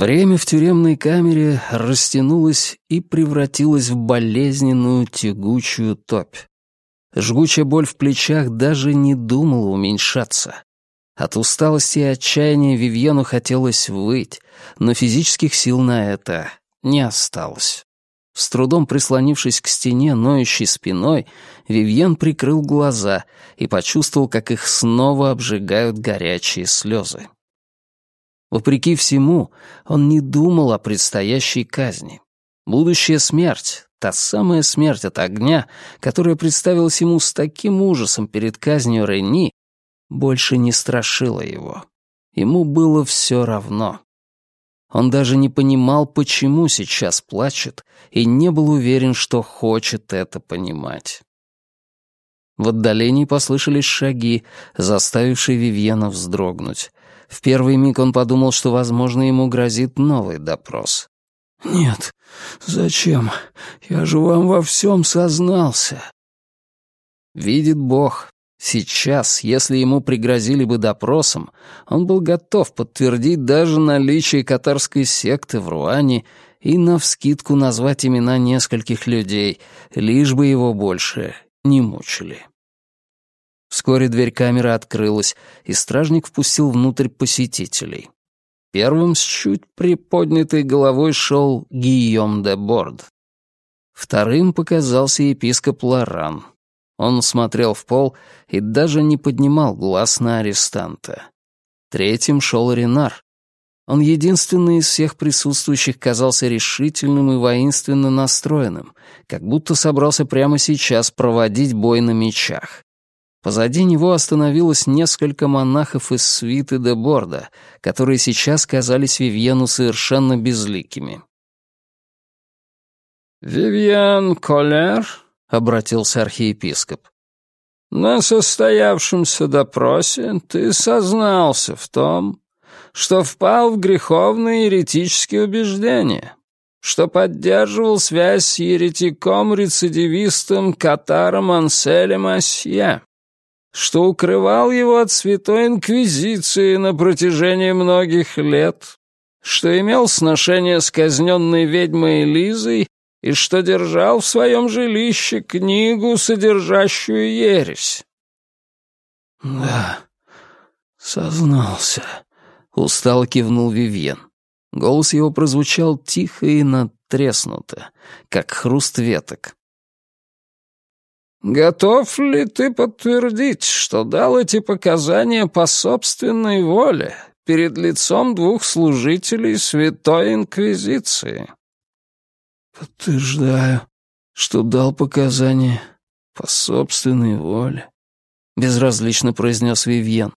Время в тюремной камере растянулось и превратилось в болезненную тягучую топь. Жгучая боль в плечах даже не думала уменьшаться. От усталости и отчаяния Вивьену хотелось выть, но физических сил на это не осталось. С трудом прислонившись к стене, ноющей спиной, Вивьен прикрыл глаза и почувствовал, как их снова обжигают горячие слезы. Вопреки всему, он не думал о предстоящей казни. Будущая смерть, та самая смерть от огня, которая представилась ему с таким ужасом перед казнью Рени, больше не страшила его. Ему было все равно. Он даже не понимал, почему сейчас плачет, и не был уверен, что хочет это понимать. В отдалении послышались шаги, заставившие Вивьена вздрогнуть. В первый миг он подумал, что, возможно, ему грозит новый допрос. «Нет, зачем? Я же вам во всем сознался». Видит Бог, сейчас, если ему пригрозили бы допросом, он был готов подтвердить даже наличие катарской секты в Руане и навскидку назвать имена нескольких людей, лишь бы его больше не мучили. Вскоре дверь камеры открылась, и стражник впустил внутрь посетителей. Первым с чуть приподнятой головой шел Гийом де Борд. Вторым показался епископ Лоран. Он смотрел в пол и даже не поднимал глаз на арестанта. Третьим шел Ренар. Он единственный из всех присутствующих казался решительным и воинственно настроенным, как будто собрался прямо сейчас проводить бой на мечах. Позади него остановилось несколько монахов из свиты де Борда, которые сейчас казались Вивьену совершенно безликими. «Вивьен Колер», — обратился архиепископ, — «на состоявшемся допросе ты сознался в том, что впал в греховные еретические убеждения, что поддерживал связь с еретиком-рецидивистом Катаром Анселем Асье, что укрывал его от Святой Инквизиции на протяжении многих лет, что имел сношение с казненной ведьмой Лизой и что держал в своем жилище книгу, содержащую ересь. «Да, сознался», — устало кивнул Вивьен. Голос его прозвучал тихо и надтреснуто, как хруст веток. «Готов ли ты подтвердить, что дал эти показания по собственной воле перед лицом двух служителей Святой Инквизиции?» «Подтверждаю, что дал показания по собственной воле», — безразлично произнес Вивьен.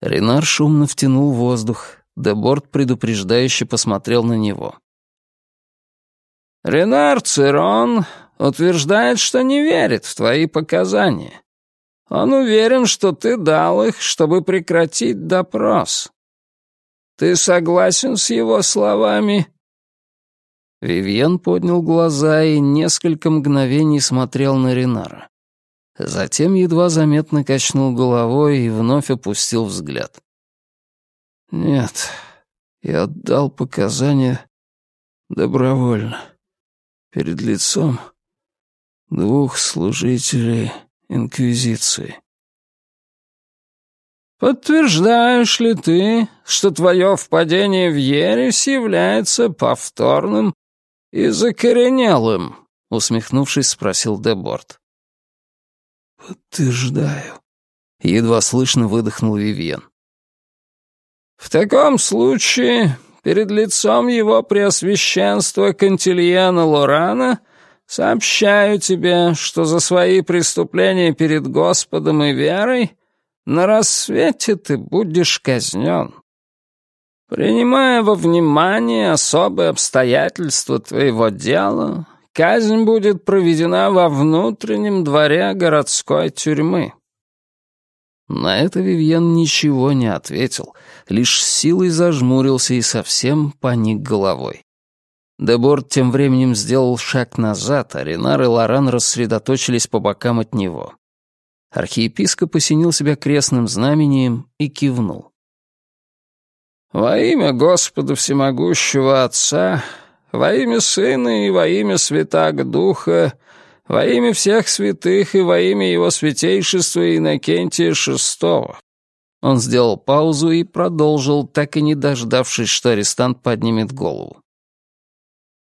Ренар шумно втянул воздух. Деборт предупреждающе посмотрел на него. «Ренар Цирон утверждает, что не верит в твои показания. Он уверен, что ты дал их, чтобы прекратить допрос. Ты согласен с его словами?» Вивьен поднял глаза и несколько мгновений смотрел на Ренара. Затем едва заметно качнул головой и вновь опустил взгляд. «Нет, я отдал показания добровольно, перед лицом двух служителей Инквизиции. «Подтверждаешь ли ты, что твое впадение в ересь является повторным и закоренелым?» — усмехнувшись, спросил Деборт. «Подтверждаю», — едва слышно выдохнул Вивьен. «В таком случае, перед лицом его преосвященства Кантильяна Лорана Сообщаю тебе, что за свои преступления перед Господом и верой на рассвете ты будешь казнен. Принимая во внимание особые обстоятельства твоего дела, казнь будет проведена во внутреннем дворе городской тюрьмы». На это Вивьен ничего не ответил, лишь силой зажмурился и совсем поник головой. Деборд тем временем сделал шаг назад, а Ренар и Лоран рассредоточились по бокам от него. Архиепископ осенил себя крестным знамением и кивнул. «Во имя Господа Всемогущего Отца, во имя Сына и во имя Святаго Духа, во имя всех святых и во имя Его Святейшества Иннокентия Шестого». Он сделал паузу и продолжил, так и не дождавшись, что арестант поднимет голову.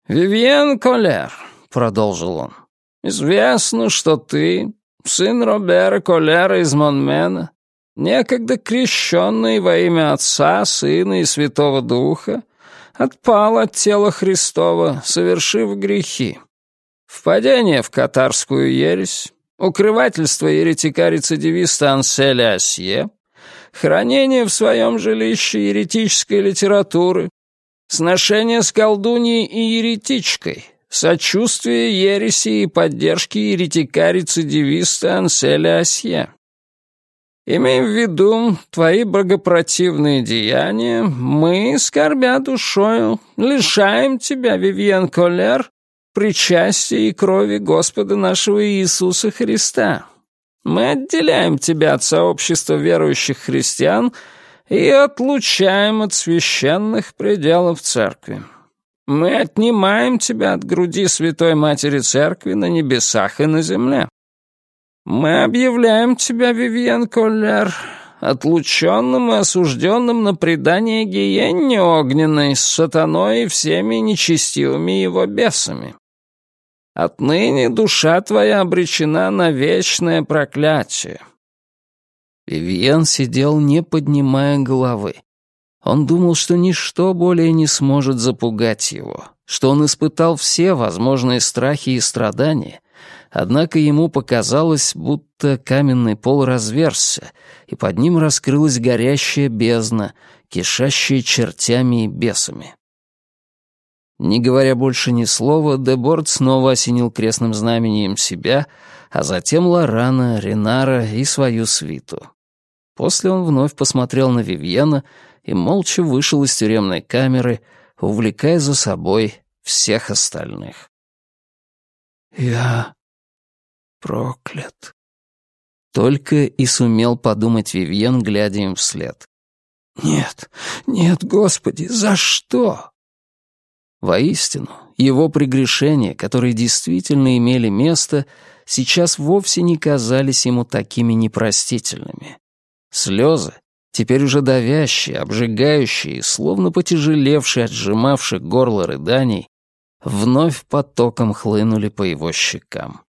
«Вивьен Колер», — продолжил он, — «известно, что ты, сын Робера Колера из Монмена, некогда крещенный во имя Отца, Сына и Святого Духа, отпал от тела Христова, совершив грехи. Впадение в катарскую ересь, укрывательство еретика-рецидивиста Анселя Асье, хранение в своем жилище еретической литературы, сношение с колдуньей и еретичкой, сочувствие ереси и поддержки еретика-рецидивиста Анселя Асье. Имея в виду твои богопротивные деяния, мы, скорбя душою, лишаем тебя, Вивьен Колер, причастия и крови Господа нашего Иисуса Христа. Мы отделяем тебя от сообщества верующих христиан и отлучаем от священных пределов церкви. Мы отнимаем тебя от груди Святой Матери Церкви на небесах и на земле. Мы объявляем тебя, Вивьен Коллер, отлученным и осужденным на предание гиенне огненной с сатаной и всеми нечестивыми его бесами. Отныне душа твоя обречена на вечное проклятие». Вивьен сидел, не поднимая головы. Он думал, что ничто более не сможет запугать его, что он испытал все возможные страхи и страдания, однако ему показалось, будто каменный пол разверзся, и под ним раскрылась горящая бездна, кишащая чертями и бесами. Не говоря больше ни слова, Деборд снова осенил крестным знамением себя, а затем Лорана, Ренара и свою свиту. После он вновь посмотрел на Вивьена и молча вышел из тюремной камеры, увлекая за собой всех остальных. «Я проклят», — только и сумел подумать Вивьен, глядя им вслед. «Нет, нет, Господи, за что?» Воистину, его прегрешения, которые действительно имели место, сейчас вовсе не казались ему такими непростительными. Слезы, теперь уже давящие, обжигающие, словно потяжелевшие от сжимавших горло рыданий, вновь потоком хлынули по его щекам.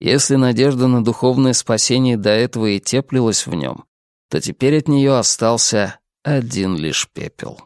Если надежда на духовное спасение до этого и теплилась в нем, то теперь от нее остался один лишь пепел.